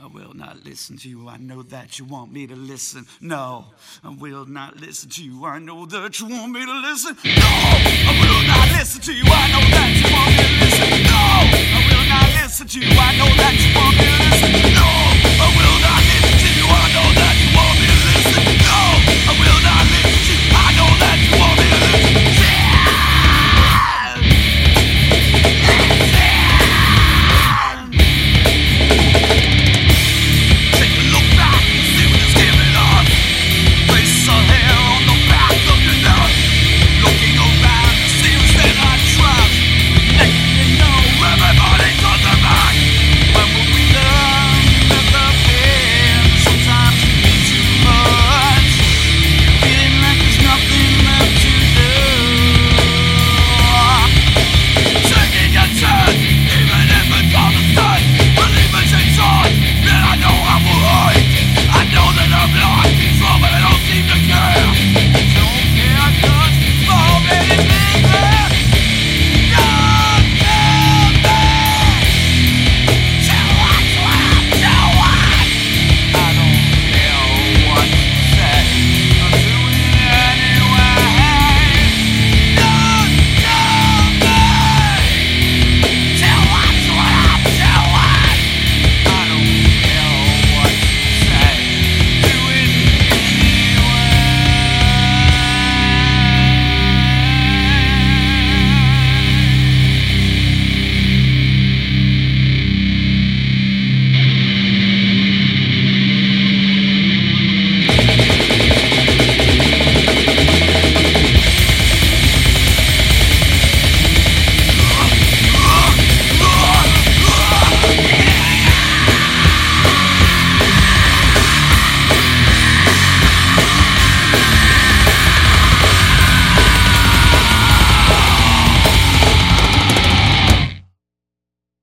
I will not listen to you. I know that you want me to listen. No, I will not listen to you. I know that you want me to listen. No, I will not listen to you. I know that you want me to listen. No, I will not listen to you. I know that you want me to listen.